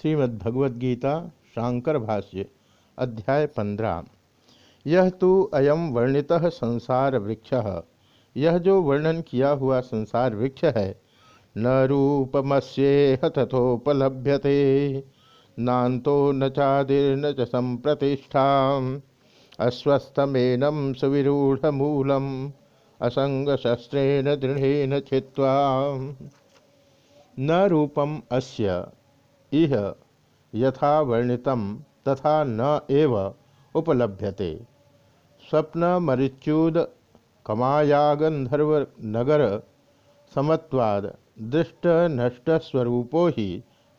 श्रीमद्भगवद्गीता, शांकर भाष्य, अध्याय पंद्रह। यह तो अयम वर्णित संसार वृक्ष। यह जो वर्णन किया हुआ संसार वृक्ष है, न रूपमस्ेह तथोपलभ्यते। नातो न चादिर्न च संप्रतिष्ठा अस्वस्थमेनम सुविरूढ़मूलम। असंग शस्त्रेण दृढ़ेन छित्वा न रूपम अस्य। इह यथा वर्णितम तथा न एव उपलभ्यते। स्वप्न मरिच्यूद कमायागंधर्व नगर समत्वाद दृष्ट नष्ट स्वरूपो ही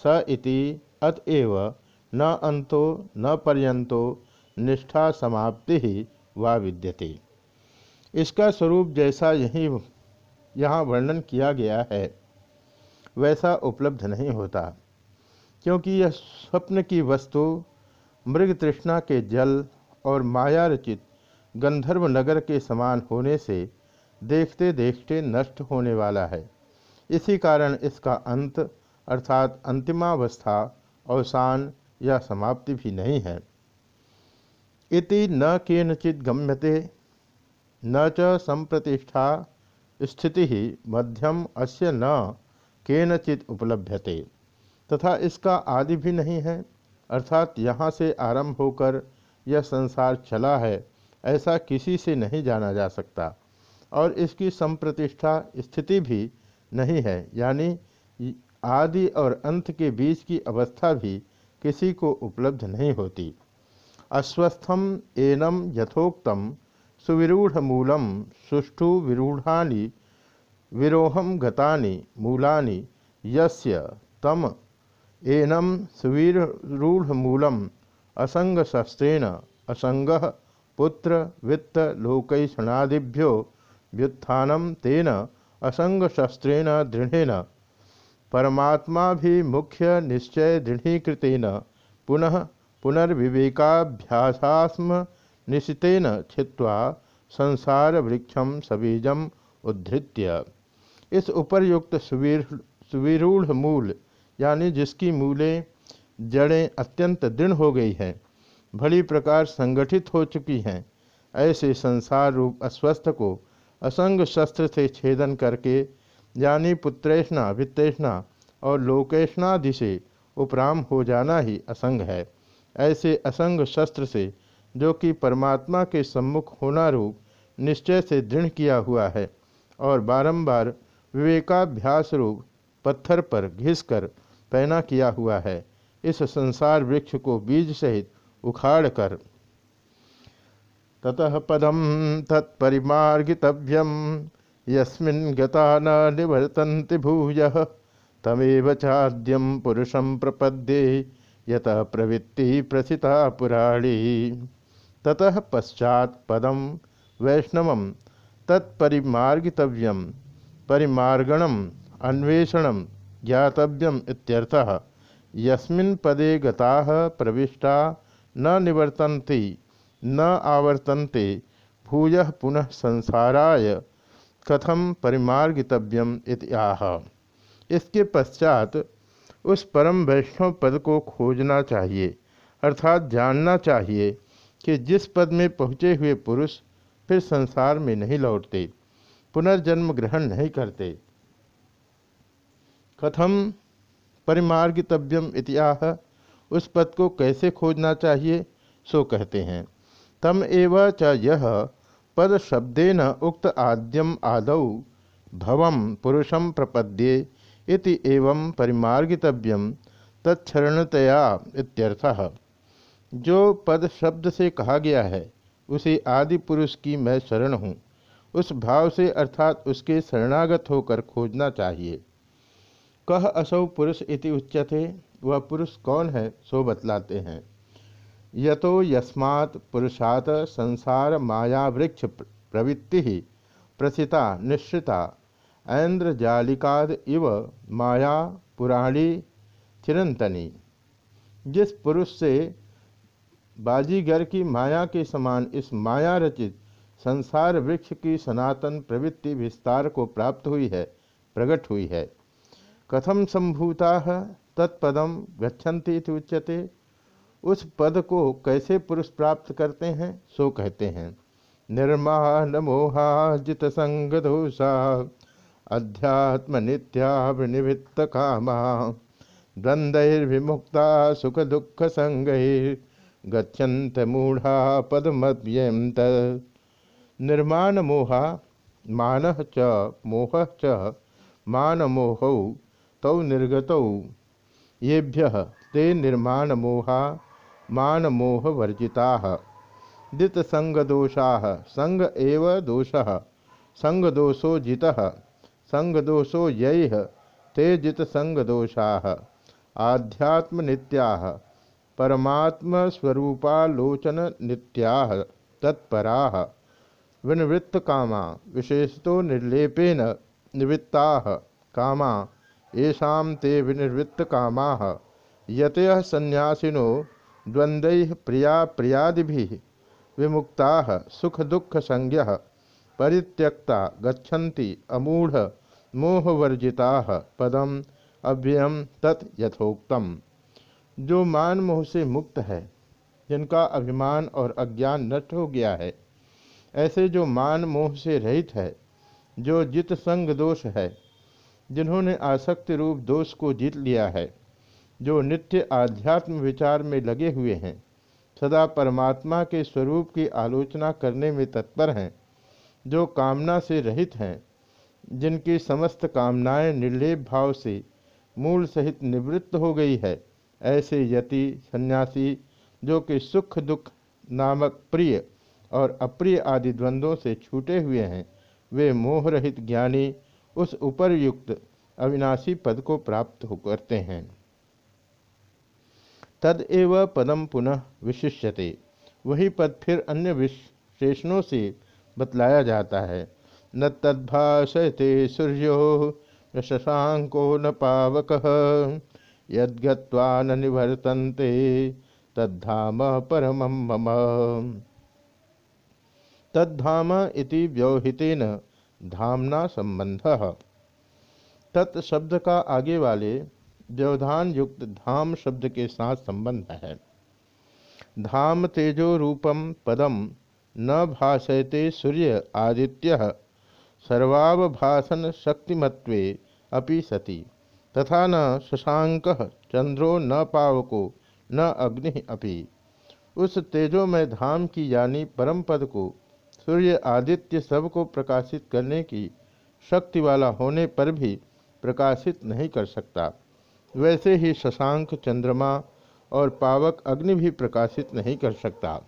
स इति अतएव न अंतो न पर्यंतो निष्ठा समाप्ति ही वा विद्यते। इसका स्वरूप जैसा यही, यहाँ वर्णन किया गया है, वैसा उपलब्ध नहीं होता। क्योंकि यह स्वप्न की वस्तु, मृग तृष्णा के जल और माया रचित गंधर्व नगर के समान होने से देखते देखते नष्ट होने वाला है। इसी कारण इसका अंत, अर्थात अंतिमावस्था, अवसान या समाप्ति भी नहीं है। इति न केनचित गम्यते, न च संप्रतिष्ठा, स्थिति मध्यम अस्य न केनचित उपलभ्यते। तथा इसका आदि भी नहीं है, अर्थात यहाँ से आरंभ होकर यह संसार चला है, ऐसा किसी से नहीं जाना जा सकता। और इसकी संप्रतिष्ठा स्थिति भी नहीं है, यानी आदि और अंत के बीच की अवस्था भी किसी को उपलब्ध नहीं होती। अस्वस्थम एनम यथोक्तम सुविरूढ़ मूलम सुष्ठु विरूढ़ानि विरोहम गतानि, मूलानि, यस्य तम एनम सुवीरूढ़मूलम असंग शस्त्रेण असंग पुत्र वित्त लोकैषणादिभ्यो व्युत्थान तेन असंग शस्त्रेण दृढ़ेन परमात्मा भी मुख्य निश्चय दृढ़ीकृतेन, पुनः पुनर्विवेकाभ्यासास्म निशितेन छित्वा संसार वृक्षम सबीजम उद्धृत्य। इस उपरयुक्त सुवीर सुविरूढ़ मूल यानी जिसकी मूलें जड़ें अत्यंत दृढ़ हो गई हैं, भली प्रकार संगठित हो चुकी हैं, ऐसे संसार रूप अस्वस्थ को असंग शस्त्र से छेदन करके, यानी पुत्रेष्णा, वित्तेष्णा और लोकेशनादि से उपराम हो जाना ही असंग है। ऐसे असंग शस्त्र से जो कि परमात्मा के सम्मुख होना रूप निश्चय से दृढ़ किया हुआ है और बारंबार विवेकाभ्यास रूप पत्थर पर घिसकर पैना किया हुआ है। इस संसार वृक्ष को बीज सहित उखाड़ कर ततः पदम तत्परिमार्गितव्यम। यस्मिन् गता न निवर्तन्ति भूय, तमेव चाद्यम पुरुषम प्रपद्ये, यत प्रवृत्ति प्रसिता पुराणी। ततः पश्चात पदम वैष्णव तत्परिमार्गितव्यम, परिमार्गणम अन्वेषण ज्ञातव्यम इत्यर्थः। यस्मिन् पदे गताः प्रविष्टा न निवर्तन्ति, न आवर्तन्ते, भूय पुनः संसाराय कथम परिमार्गितव्यम इत्याह इसके पश्चात उस परम वैष्णव पद को खोजना चाहिए, अर्थात जानना चाहिए कि जिस पद में पहुँचे हुए पुरुष फिर संसार में नहीं लौटते, पुनर्जन्म ग्रहण नहीं करते। कथम परिमार्गितव्यम इतिहाह उस पद को कैसे खोजना चाहिए? सो कहते हैं। तम एव च यह पद शब्देन उक्त आद्यम आदौ भवम पुरुषम प्रपद्ये इति एवं परिमार्गितव्यम तत्णतया इत्यर्थः। जो पद शब्द से कहा गया है, उसे आदि पुरुष की मैं शरण हूँ। उस भाव से अर्थात उसके शरणागत होकर खोजना चाहिए। कह असौ पुरुष इति उच्यते, वह पुरुष कौन है सो बतलाते हैं। यतो यस्मात् पुरुषात संसार माया वृक्ष प्रवृत्ति प्रसिता निश्चिता ऐन्द्रजालिकाद इव माया पुराणी चिरंतनी। जिस पुरुष से बाजीगर की माया के समान इस माया रचित संसार वृक्ष की सनातन प्रवृत्ति विस्तार को प्राप्त हुई है, प्रकट हुई है। कथम संभूता? तत्पदम गच्छन्ति उच्यते। उस पद को कैसे पुरुष प्राप्त करते हैं? सो कहते हैं। निर्माण मोहाजित संग दोषा अध्यात्म नित्यावनिवृत्त कामा द्वंद्विमुक्ता सुख दुख संग गच्छन्त मूढ़ा पदमव्यंत निर्माण मोहा मान च, मोह च मान मोहौ तौ निर्गतौ। येभ्य ते निर्माण मोहा मान मोह वर्जिता दित संगदोषा संग एव दोष। संगदोषो जिता संगदोषो यैह ते जित संगदोषा आध्यात्म नित्या परमात्म स्वरूपालोचन नित्या तत्परा। विनिवृत्त कामा विशेषतो निर्लेपेन निवृत्ता। कामा येषा ते विनिवृत्त कामा यतय संन्यासिनो द्वंद्व प्रिया प्रियादि विमुक्ता सुख दुख संज्ञ परित्यक्ता गच्छन्ति अमूढ़ मोहवर्जिता पदम अव्ययम तत् यथोक्तम। जो मान मोह से मुक्त है, जिनका अभिमान और अज्ञान नष्ट हो गया है, ऐसे जो मान मोह से रहित है, जो जित संग दोष है जिन्होंने आसक्ति रूप दोष को जीत लिया है, जो नित्य आध्यात्म विचार में लगे हुए हैं, सदा परमात्मा के स्वरूप की आलोचना करने में तत्पर हैं, जो कामना से रहित हैं, जिनकी समस्त कामनाएँ निर्लेप भाव से मूल सहित निवृत्त हो गई है, ऐसे यति सन्यासी, जो कि सुख दुख नामक प्रिय और अप्रिय आदि द्वंद्वों से छूटे हुए हैं, वे मोह रहित ज्ञानी उस उपरयुक्त अविनाशी पद को प्राप्त हो करते हैं। तद एव पदम पुनः विशिष्यते। वही पद फिर अन्य विशेषणों से बतलाया जाता है। न तद्भाषते सूर्यो न शशांको न पावक, यद्गत्वा न निवर्तन्ते तद्धाम परम मम। तद्धाम इति धामना संबंध तत् शब्द का आगे वाले व्यवधान युक्त धाम शब्द के साथ संबंध है। धाम तेजो रूपम पदम न भाषयते सूर्य आदित्य सर्वावभाषण शक्तिमत्वे अपि सति। तथा न शशांक, चंद्रो न पावको, न अग्नि अपि। उस तेजो में धाम की यानी परम पद को सूर्य आदित्य सबको प्रकाशित करने की शक्ति वाला होने पर भी प्रकाशित नहीं कर सकता। वैसे ही शशांक, चंद्रमा और पावक अग्नि भी प्रकाशित नहीं कर सकता।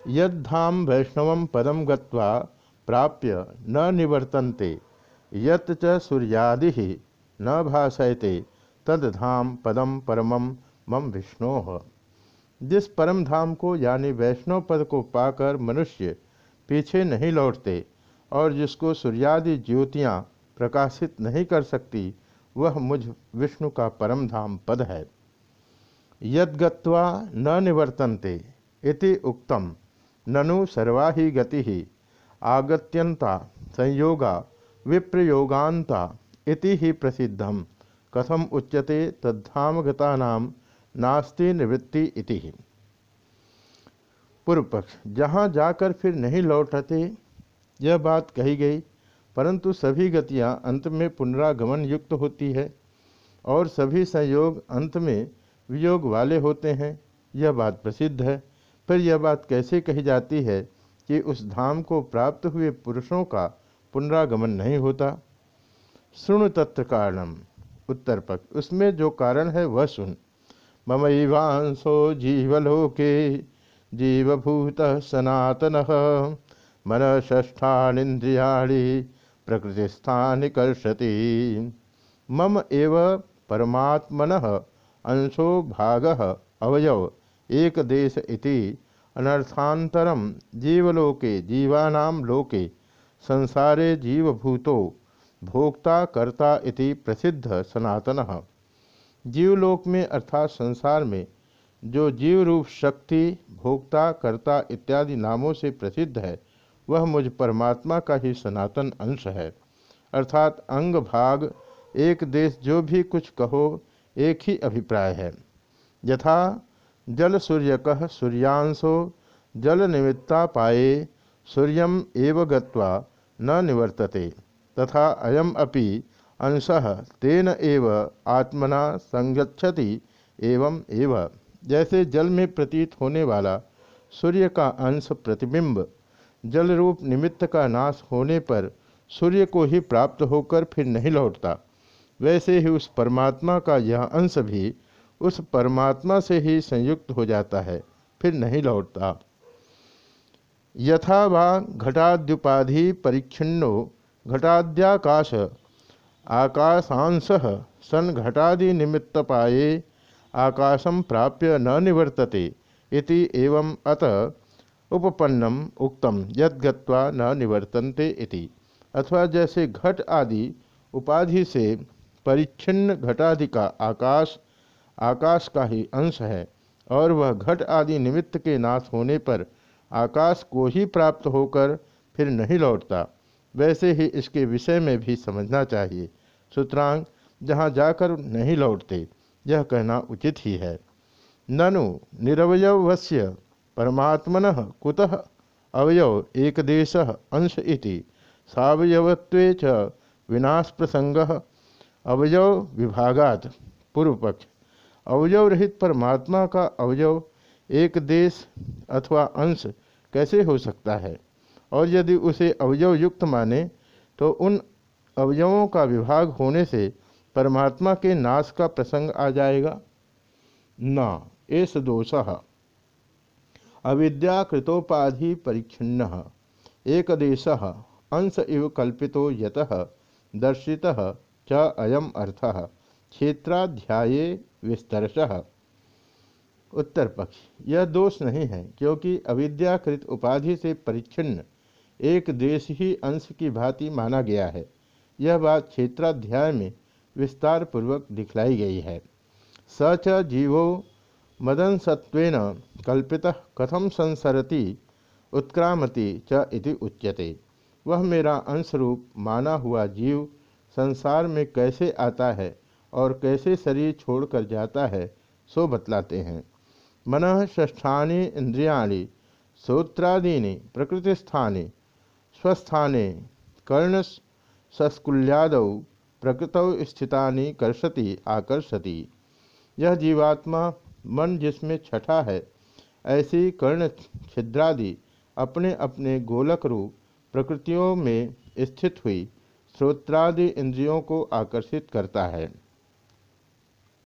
यद्धाम वैष्णव पदम गत्वा प्राप्य न निवर्तन्ते, यत च सूर्यादि न भाषयते तद्धाम पदम परमम मम विष्णो। जिस परम धाम को यानी वैष्णव पद को पाकर मनुष्य पीछे नहीं लौटते और जिसको सूर्यादि ज्योतियाँ प्रकाशित नहीं कर सकती, वह मुझ विष्णु का परम धाम पद है। यद्गत्वा न निवर्तन्ते इति उक्तम। ननु सर्वा ही गति। ही आगत्यंता संयोगा विप्रयोगांता इति ही प्रसिद्धम। कथम उच्यते तद्धाम गता नास्ति निवृत्ति इति। ही पूर्व पक्ष जहाँ जाकर फिर नहीं लौटते यह बात कही गई, परंतु सभी गतियाँ अंत में पुनरागमन युक्त होती है, और सभी संयोग अंत में वियोग वाले होते हैं, यह बात प्रसिद्ध है। फिर यह बात कैसे कही जाती है कि उस धाम को प्राप्त हुए पुरुषों का पुनरागमन नहीं होता? सुन तत्व कारणम, उत्तर पक्ष, उसमें जो कारण है वह सुन। ममैवांशो जीवलोके, जीवभूत सनातन। मन षष्ठानींद्रियाणी प्रकृतिस्थानि कर्षति। मम एव परमात्मन अंशो भाग अवयव एक देश इति। अनर्थांतरम जीवलोके जीवानाम लोके, संसारे जीवभूतो, भोक्ता कर्ता इति प्रसिद्ध सनातन। जीवलोक में अर्थात संसार में, जो जीव रूप शक्ति, भोक्ता, कर्ता इत्यादि नामों से प्रसिद्ध है, वह मुझ परमात्मा का ही सनातन अंश है। अर्थात अंग भाग, एक देश जो भी कुछ कहो, एक ही अभिप्राय है। यथा, जल सूर्यक सूर्यांशो जल निमित्ता पाए सूर्यम एव गत्वा न निवर्तते, तथा अयम अपि अंश, तेन एव आत्मना संगच्छति, एवं एव। जैसे जल में प्रतीत होने वाला सूर्य का अंश प्रतिबिंब, जल रूप निमित्त का नाश होने पर सूर्य को ही प्राप्त होकर फिर नहीं लौटता। वैसे ही उस परमात्मा का यह अंश भी उस परमात्मा से ही संयुक्त हो जाता है, फिर नहीं लौटता। यथा वा घटाद्युपाधि परिच्छिन्नो, घटाद्याकाश आकाशांश सन घटादि निमित्त पाए आकाशम प्राप्य न निवर्तते इति एवं अत उपपन्नम उक्तम यद्गत्वा न निवर्तन्ते इति। अथवा जैसे घट आदि उपाधि से परिच्छिन्न घटादि का आकाश आकाश का ही अंश है और वह घट आदि निमित्त के नाश होने पर आकाश को ही प्राप्त होकर फिर नहीं लौटता। वैसे ही इसके विषय में भी समझना चाहिए। सूत्रांग, जहाँ जाकर नहीं लौटते, यह कहना उचित ही है। ननु, निरवयवस्य, परमात्मन कुतः? अवयव एकदेश अंश इति। सवयवत्वे च विनाश प्रसंग अवयव विभागात पूर्व पक्ष अवयव रहित परमात्मा का अवयव एक देश अथवा अंश कैसे हो सकता है? और यदि उसे अवयव युक्त माने तो उन अवयवों का विभाग होने से परमात्मा के नाश का प्रसंग आ जाएगा। न एस दोष। अविद्याकृतोपाधि परिच्छिन्न। एक देश अंश इव कल्पितो यत। दर्शिता च अयम अर्थ। क्षेत्राध्याय विस्तरश उत्तर पक्ष यह दोष नहीं है, क्योंकि अविद्याकृत उपाधि से परिच्छिन्न एक देश ही अंश की भांति माना गया है। यह बात क्षेत्राध्याय में विस्तार पूर्वक दिखलाई गई है। स च जीवो मदन सत्वेन कल्पित कथम संसरति उत्क्रामति च इति उच्यते। वह मेरा अंश रूप माना हुआ जीव संसार में कैसे आता है और कैसे शरीर छोड़कर जाता है, सो बतलाते हैं। मन ष्ठानी इंद्रियाणी श्रोत्रादीनि प्रकृतिस्थानी स्वस्थाने कर्ण सस्कुल्याद प्रकृत स्थिता कर्षति, आकर्षति। यह जीवात्मा मन जिसमें छठा है, ऐसी कर्ण छिद्रादि अपने अपने गोलक रूप प्रकृतियों में स्थित हुई श्रोत्रादि इंद्रियों को आकर्षित करता है।